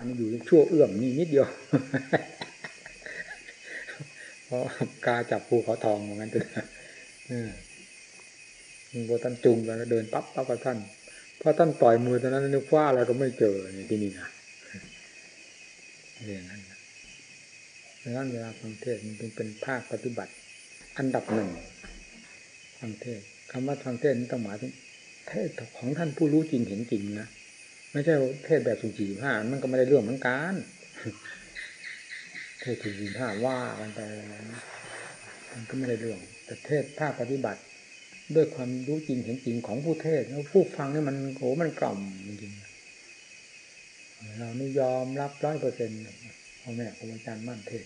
ระนี่อยู่ชั่วเอื้อมนี่นิดเดียวเพราะกาจับภูเขาทองเหมือนกันเออพอท่านจุงไปแล้วเดินปั๊บปั๊บกับท่านพอท่านต่อยมือตอนนั้นนึกว่าอะไรก็ไม่เจอนี่ที่นี่นะเรื่องนั้นดังนั้นเวลาฟังเทศมันเป็นภาคปฏิบัติ อันดับหนึ่งฟังเทศคำว่าฟังเทศนี่ต้องหมายถึงเทศของท่านผู้รู้จริงเห็นจริงนะ ไม่ใช่เทศแบบสุจีผ้ามันก็ไม่ได้เรื่องเหมือนกันเทศสุจีผ้าว่ากันไปมันก็ไม่ได้เรื่อง แต่เทศภาคปฏิบัติ ด้วยความรู้จริงเห็นจริงของผู้เทศแล้วผู้ฟังนี่มันโอ้มันกล่อมจริงเราไม่ยอมรับร้อยเปอร์เซ็นต์พ่อแม่ครูอาจารย์มั่นเทศ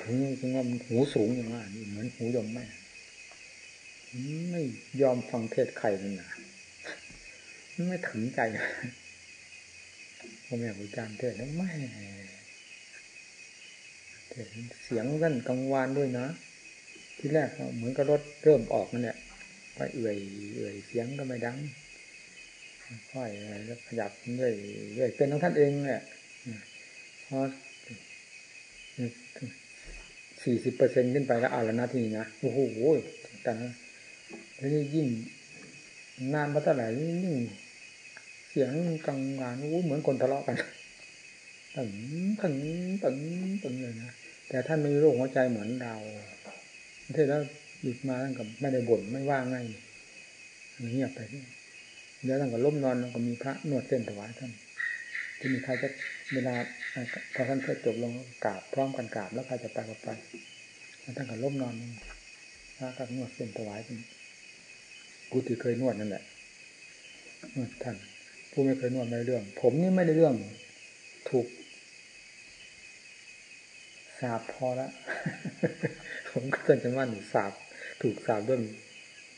ถึงจริงว่ามันหูสูงอย่างว่านี่เหมือนหูยมแม่ไม่ยอมฟังเทศใครเลยนะ ไม่ถึงใจพ่อแม่ครูอาจารย์เทศแล้วไม่เทศเสียงกันกังวานด้วยนะ ที่แรกเหมือนกับรถเริ่มออกนั่นแหละไปเอื่อยเอื่อยเสียงก็ไม่ดังค่อยแล้วขยับเรื่อยเรื่อยเป็นของท่านเองแหละพอสี่สิบเปอร์เซ็นขึ้นไปแล้วอ่านแล้วนาทีนะโอ้โหแต่แล้วนี่ยิ่งนานมาเท่าไหร่ยิ่ง สียงกังวานเหมือนคนทะเลาะกันตึงตึงตึงตึงเลยนะแต่ท่านไม่มีโรคหัวใจเหมือนเราเทศแล้วหยุดมาท่านกับไม่ได้บ่นไม่ว่าง่ายเงียบไปเดี๋ยวท่านก็ล้มนอนแล้วก็มีพระนวดเส้นถวายท่านที่มีใครจะเวลาพอท่านเทศจบลงกราบพร้อมกันกราบแล้วใครจะไปก็ไปแล้วท่านก็ล้มนอนพระก็นวดเส้นถวายท่านกูที่เคยนวดนั่นแหละนวดท่าน ผู้ไม่เคยนวดไม่เรื่อง ผมนี่ไม่ได้เรื่อง ถูกสาบพอละผมก็เกินจะว่าหนูสาบถูกสาบด้วย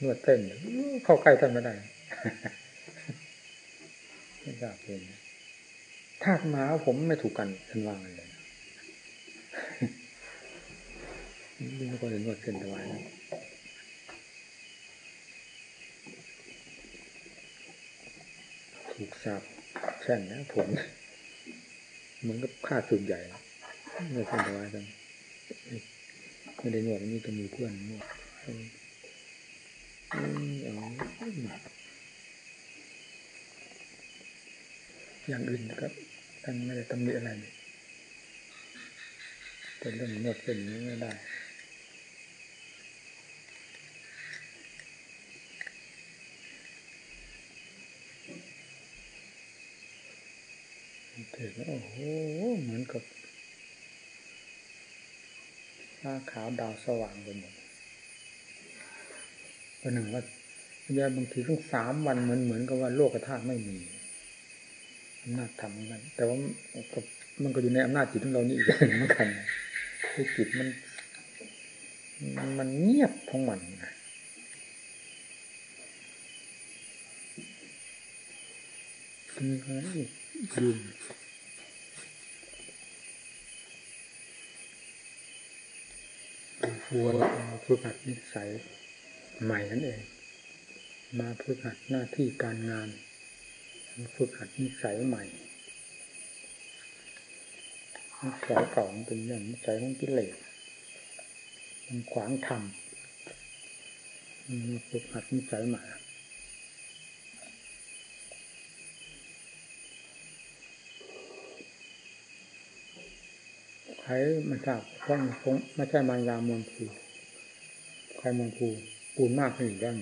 นวดเต้นเข้าใกล้ท่านไม่ได้ไม่ทราบเป็นทากหมาผมไม่ถูกกันท่านวางเลยนี่ก็เห็นวดเส้นถวายนะถูกสาบแช่งนะผมเหมือนกับฆ่าสุดใหญ่ไม่เส้นถวายกันไม่ได้หนวดนี่จะมีเพื่อนนวดอย่างอื่นครับท่านไม่ได้ตำหนิอะไรแต่เรื่องนวดเป็นนี้ไม่ได้เถิดโอ้โห เหมือนกับหน้าขาวดาวสว่างไปหมดวันหนึ่งว่าเนี่บางทีต้งสามวันเหมือนเหมือนกับว่าโลกธาตุไม่มีอำนาจทำกันแต่ว่ามันก็อยู่ในอำนาจจิตของเรานี่อีกเหมือนกันคือจิตมัน มันเงียบของมันมีอะไรยืน ควัวฝึกหัดนิสัยใหม่นั่นเอง มาฝึกหัดหน้าที่การงานฝึกหัดนิสัยใหม่นิสัยเก่าเป็นอย่างนิสัยของกิเลสมันขวางธรรมฝึกหัดนิสัยใหม่ใครไม่ทราบเพราะมันคงไม่ใช่มายามวลภูใครมวลภูปูนมากขึ้นอีกแล้ว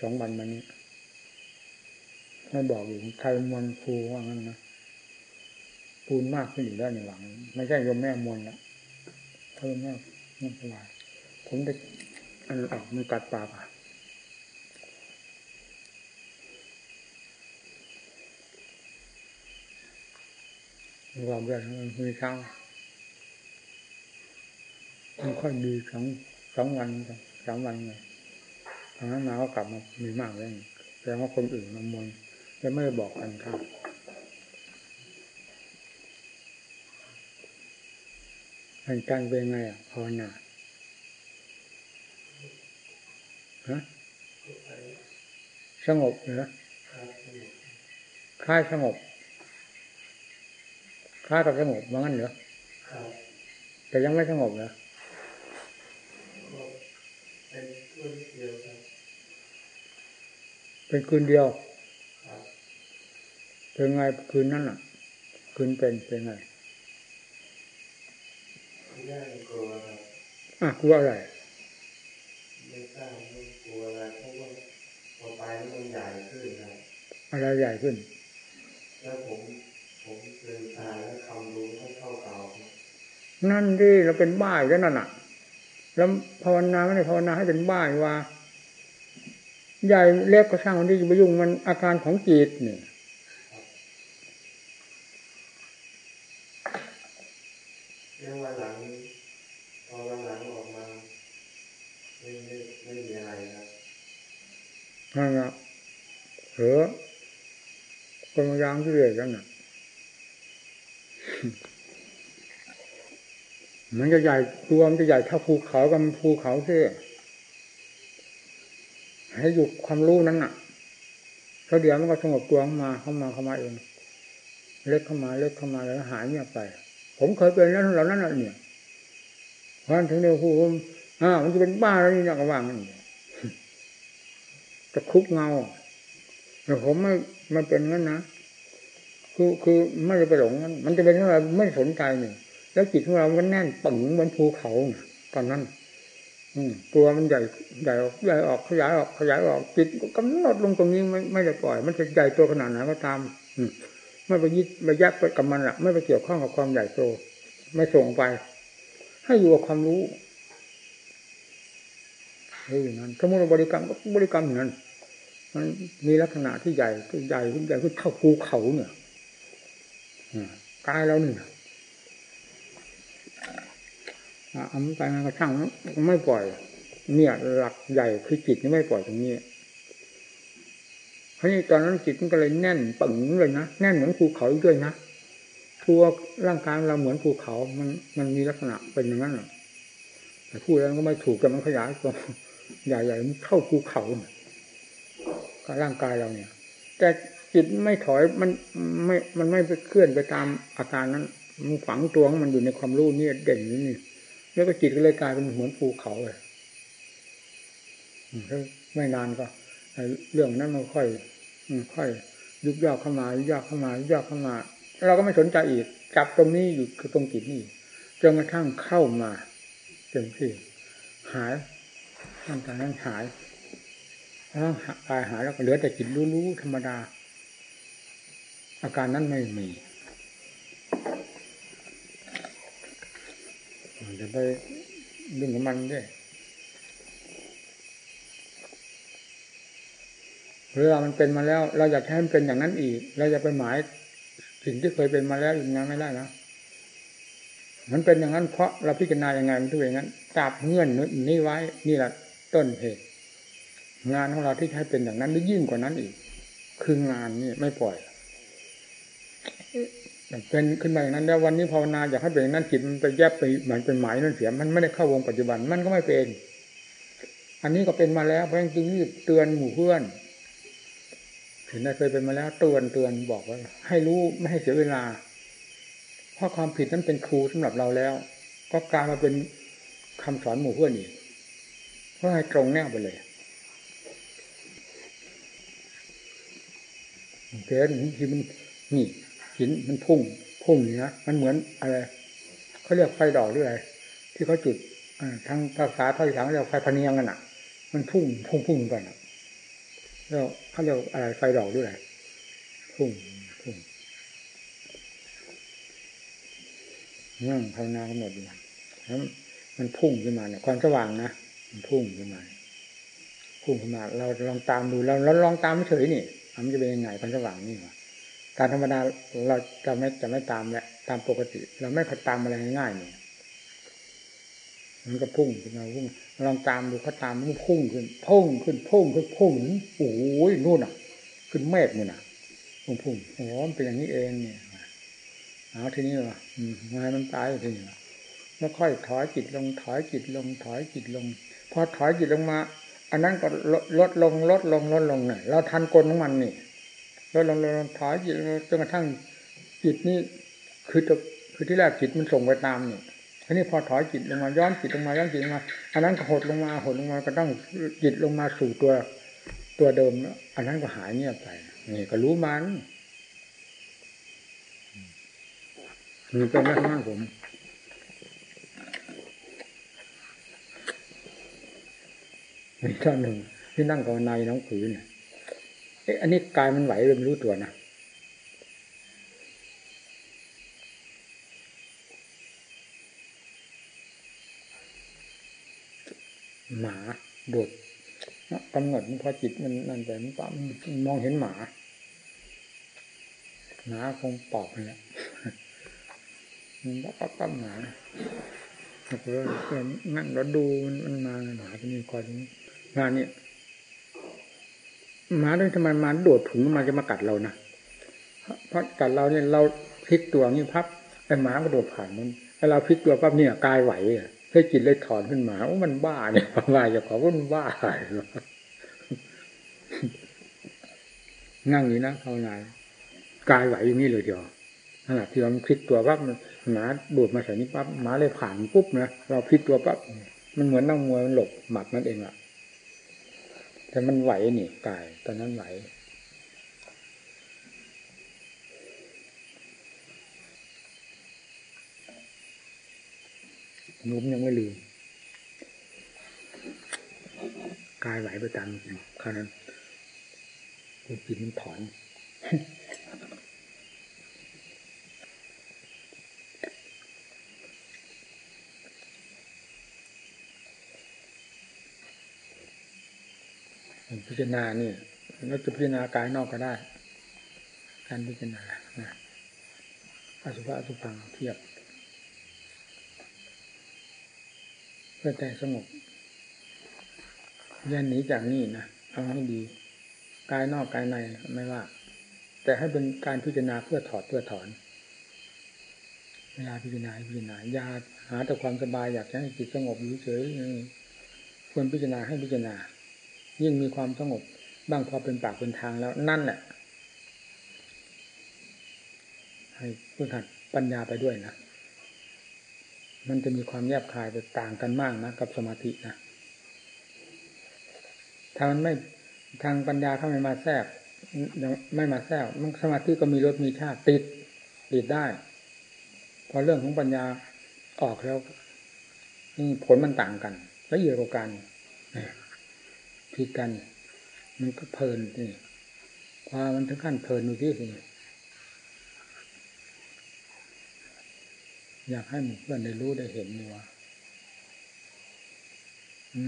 สองวันมานี้ไม่บอกอยู่ใครมวลภูว่างั้นนะปูนมากขึ้นอีกแล้วในหลัง ไม่ใช่โยมแม่มวลละเพิ่มมากไม่สบายผมได้อันออกมันกัดปากอะ รอบแรกมันมีเช้ามันค่อยดีสองสองวันสามวันเลยทางนั้นมาก็กลับมามีมากเลยแสดงว่าคนอื่นมามวลจะไม่ได้บอกกันครับอันการเป็นไงอะภาวนาฮะสงบเหรอคลายสงบ ค้ากับสงบว่างั้นเหรอครับแต่ยังไม่สงบเหรอก็เป็นช่วงเดียวครับเป็นคืนเดียวครับเป็นไงคืนนั้นอะ คืนเป็นเป็นไงที่แรกกลัวครับอะกลัวอะไรไม่ทราบว่ากลัวอะไรเพราะว่าพอไปแล้วมันใหญ่ขึ้นครับอะไรใหญ่ขึ้น แล้วผมผมลืมตาแล้วคำรู้ไม่เท่าเก่าครับ นั่นดิเราเป็นบ้าอยู่แล้วนั่นน่ะ แล้วภาวนาไม่ได้ภาวนาให้เป็นบ้าอยู่ว่า ใหญ่เล็กก็ช่างมันที่จะไปยุ่งมันอาการของจิตเนี่ยเรื่องวันหลังพอวันหลังออกมาไม่ไม่ไม่มีอะไรครับนั่นละเหอคนมายางที่เรื่อยกันน่ะ มันจะใหญ่ตัวมันจะใหญ่เท่าภูเขากับภูเขาเท่ให้อยู่ความรู้นั้นน่ะแล้วเดี๋ยวมันก็สงบตัวเข้ามาเข้ามาเข้ามาเอง เล็กเข้ามาเล็กเข้ามาแล้วหายเงียบไป ผมเคยเป็นแล้วเหล่านั้นเนี่ยเพราะฉะนั้นถึงเดียวพูดว่าอ่ามันจะเป็นบ้าแล้วนี่นะก็ว่างนั่นจะคุกเงาแต่ผมไม่ไม่เป็นงั้นนะคือคือไม่ได้ไปหลงนั้นมันจะเป็นอะไรไม่สนใจนี่ แล้วจิตของเรามันแน่นปึงเหมือนภูเขาน่ะตอนนั้น อืตัวมันใหญ่ใหญ่ออกใหญ่ออกขยายออกขยายออกจิตก็กำหนดลงตรงนี้ไม่ไม่ได้ปล่อย มันจะใหญ่ตัวขนาดไหนก็ตาม อืไม่ไปยึดไปยักไปกับมันละไม่ไปเกี่ยวข้องกับความใหญ่โตไม่ส่งไป ให้อยู่กับความรู้เฮ้ยนั้นสมมติบริกรรมก็บริกรรมอย่างนั้นมันมีลักษณะที่ใหญ่ที่ใหญ่ขึ้นใหญ่ขึ้นเท่าภูเขาเนี่ยกายเราเนี่ย เอามันไปมันก็ช่างไม่ปล่อย เนี่ยหลักใหญ่คือจิตนี่ไม่ปล่อยตรงนี้เพราะนี่ตอนนั้นจิตมันก็เลยแน่นปึงเลยนะแน่นเหมือนภูเขาด้วยนะตัวร่างกายเราเหมือนภูเขา มันมันมีลักษณะเป็นอย่างนั้นหรอแต่พูดแล้วก็ไม่ถูกแต่มันขยายตัวใหญ่ๆมันเข้าภูเขากับร่างกายเราเนี่ย แต่จิตไม่ถอยมันไม่ มันไม่ไปเคลื่อนไปตามอาการนั้น มันฝังตัวของมันอยู่ในความรู้นี่เด่นนี่ แล้วก็จิตก็เลยกลายเป็นเหมือนภูเขาเลยไม่นานก็เรื่องนั้นมันค่อยค่อยยุบย่อเข้ามายุบย่อเข้ามายุบย่อเข้ามาเราก็ไม่สนใจอีกจับตรงนี้อยู่คือตรงจิตนี่จนกระทั่งเข้ามาเต็มที่หายตั้งแต่นั้นหายแล้วกายหายแล้วก็เหลือแต่จิตรู้ๆธรรมดา อาการนั้นไม่มี จะไปดึงกับมันด้วยเวลามันเป็นมาแล้ว เราอยากให้มันเป็นอย่างนั้นอีก เราจะไปหมายสิ่งที่เคยเป็นมาแล้วอย่างนั้นไม่ได้นะมันเป็นอย่างนั้นเพราะเราพิจารณาอย่างไงมันถึงอย่างนั้นจับเงื่อนนี้ไว้ นี่แหละต้นเหตุงานของเราที่ใช้เป็นอย่างนั้นหรือยิ่งกว่านั้นอีก คืองานนี่ไม่ปล่อย เป็นขึ้นมาอย่างนั้นแล้ววันนี้ภาวนาอยากให้เป็นอย่างนั้นจิตมันไปแยบไปเหมือนเป็นหมายนั่นเสียมันไม่ได้เข้าวงปัจจุบันมันก็ไม่เป็น อันนี้ก็เป็นมาแล้วเพราะจึงรีบเตือนหมู่เพื่อนถึงได้เคยเป็นมาแล้วเตือนเตือนบอกว่า ให้รู้ไม่ให้เสียเวลา เพราะความผิดนั้นเป็นครูสำหรับเราแล้ว ก็กลายมาเป็นคำสอนหมู่เพื่อนอีกเพราะให้ตรงแนวไปเลยเกิดที่มันนี่ หินมันพุ่งพุ่งอย่างนี้มันเหมือนอะไรเขาเรียกไฟดอกหรืออะไรที่เขาจุดทางภาษาภาษาเรียกไฟพเนียงกันอะ มันพุ่งพุ่งพุ่งกันอะแล้วเขาเรียกอะไรไฟดอกหรืออะไรพุ่งพุ่งนั่งภาวนากำหนดอยู่แล้วมันพุ่งขึ้นมาเนี่ยความสว่างนะมันพุ่งขึ้นมาพุ่งขึ้นมา เราลองตามดูเราเราลองตามเฉยนี่มันจะเป็นยังไงความสว่างนี่วะ การธรรมดาเราจะไม่จะไม่ตามแหละตามปกติ เราไม่เคยตามอะไรง่ายๆเนี่ยมันก็พุ่งขึ้นมาพุ่งลองตามดูเขาตามมันพุ่งขึ้นพุ่งขึ้นพุ่งขึ้นพุ่งโอ้ยนู่นอะ ขึ้นเมฆนี่น่ะพุ่งพุ่งโอ้มันเป็นอย่างนี้เองเนี่ยเอาทีนี้วะงานมันตายทีนี้แล้วค่อยถอยจิตลงถอยจิตลงถอยจิตลง พอถอยจิตลงมา อันนั้นก็ลดลงลดลงลดลงเนี่ยเราทันกลของมันนี่ ลดลงลดลงถอยจิตจนกระทั่งจิตนี่คือจะคือที่แรกจิตมันส่งไปตามเนี่ยอันนี้พอถอยจิตลงมาย้อนจิตลงมาย้อนจิตลงมาอันนั้นก็หดลงมาหดลงมาก็ต้องจิตลงมาสู่ตัวตัวเดิมอันนั้นก็หายเงียบไปนี่ก็รู้มันนี่เป็นแม่ข้างผมมีท่านหนึ่งที่นั่งกับนายน้องผือเนเอ๊ะอันนี้กายมันไหวเลยไม่รู้ตัวนะหมาโดดกำหนดพอจิตมันนั่นไปมันก็มองเห็นหมาหมาคงปอกเลยมันก็ก็หมาแล้วก็นั่งแล้วดูมันมาหมาที่นี่คอยงนี้งานนี้ หมาด้วยทำไมมันโดดถุงมาจะมากัดเรานะเพราะกัดเราเนี่ยเราพลิกตัวนี่พับไอ้หมาก็โดดผ่านมันไอ้เราพลิกตัวปั๊บเนี่ยกายไหวอะให้จิตเลยถอนขึ้นมาโอ้มันบ้าเนี่ยว่าจะขอว่ามันบ้านั่งนี้นะภาวนากายไหวอย่างนี้เลยเดียวขณะที่เราพลิกตัวปั๊บหมาโดดมาใส่นี้ปั๊บหมาเลยผ่านปุ๊บนะเราพลิกตัวปั๊บมันเหมือนนั่งมวยมันหลบหมัดนั่นเองอะ แต่มันไหวนี่กายตอนนั้นไหว นุ้มยังไม่ลืมกายไหวไปตามจริงคราวนั้นจิตมันถอน พิจารณาเนี่ยเราจะพิจารณากายนอกก็ได้ การพิจารณานะอสุภะอสุพังเทียบ เพื่อแต่สงบยันหนีจากนี่นะเอาให้ดี กายนอกกายในไม่ว่า แต่ให้เป็นการพิจารณาเพื่อถอดเพื่อถอนเวลาพิจารณาพิจารณายาหาแต่ความสบายอยากให้จิตสงบอยู่เฉยควรพิจารณาให้พิจารณา ยิ่งมีความสงบบ้างพอเป็นปากเป็นทางแล้วนั่นแหละให้พื้นหัดปัญญาไปด้วยนะ มันจะมีความแยบคายไปต่างกันมากนะกับสมาธินะ ถ้ามันไม่ทางปัญญาเข้าไม่มาแทรกยังไม่มาแทรกมันสมาธิก็มีรสมีชาติติดติดได้ พอเรื่องของปัญญาออกแล้วผลมันต่างกัน และเยอะกว่ากัน ผิดกัน มันก็เพลินนี่ความมันถึงขั้นเพลินดูที่สิอยากให้หมู่เพื่อนได้รู้ได้เห็นนี่ว่า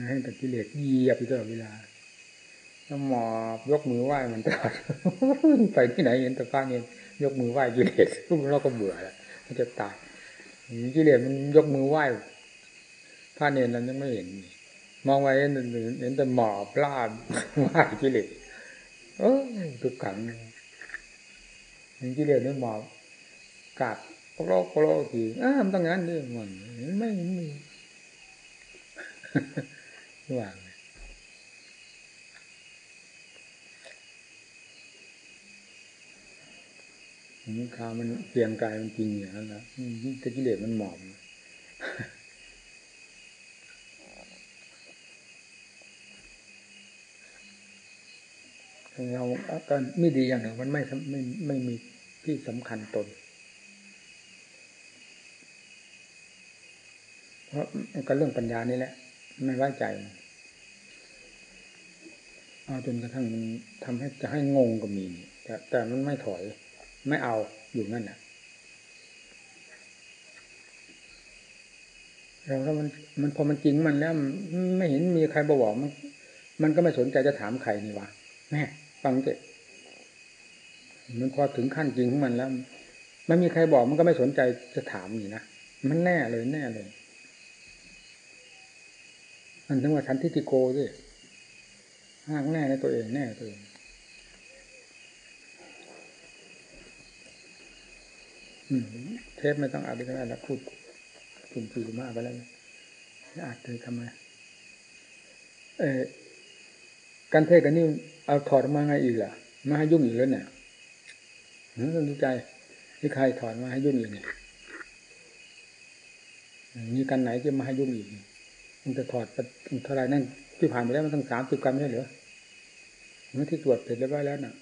ให้แต่กิเลสเหยียบอยู่ตลอดเวลาแล้วหมอบยกมือไหว้มันตลอดไปที่ไหนเห็นแต่พระเนี่ยยกมือไหว้กิเลสเราก็เบื่อแล้วมันจะตายกิเลสมันยกมือไหว้พระเนรเรายังไม่เห็น มองไว้เห็นเห็นแต่หมอบลาดไหว้กิเลสเออทุกขังเห็นกิเลสนี่หมอบกาดโลกโลกทีอ่ามันต้องงั้นดิมันไม่มีว่างนี่ข่าวมันเปลี่ยนกายมันจริงอย่างนั้นนะแต่กิเลสมันหมอบ เราอาการไม่ดีอย่างหนึ่งมันไม่ไม่ไม่มีที่สำคัญตน เพราะก็เรื่องปัญญานี่แหละ ไม่ไว้ใจเอาจนกระทั่งมันทำให้จะให้งงก็มีแต่แต่มันไม่ถอย ไม่เอาอยู่นั่นน่ะเราถ้ามันมันพอมันจริงมันแล้ว ไม่เห็นมีใครบอกมัน มันก็ไม่สนใจจะถามใครนี่วะแม่ ฟังเถอะมันพอถึงขั้นจริงของมันแล้วไม่มีใครบอกมันก็ไม่สนใจจะถามนี่นะมันแน่เลยแน่เลยมันถึงว่าฉันทิฏฐิโกสิห้างแน่ในตัวเองแน่ตัวเองเทปไม่ต้องอาดก็ได้แล้วพูดกลุ่มสี่มากไปแล้วอาจเลยทำไม เออ การเทศกันนี่เอาถอดมาไงอีกล่ะมาให้ยุ่งอีกแล้วเนี่ยหืมสนใจที่ใครถอนมาให้ยุ่งอีกเนี่ยมีกันไหนจะมาให้ยุ่งอีกมันจะถอดไปเท่าไรนั่นที่ผ่านไปแล้วมันตั้งสามสิบกรัมไม่ใช่เหรอเมื่อที่ตรวจเสร็จเรียบร้อยแล้วน่ะ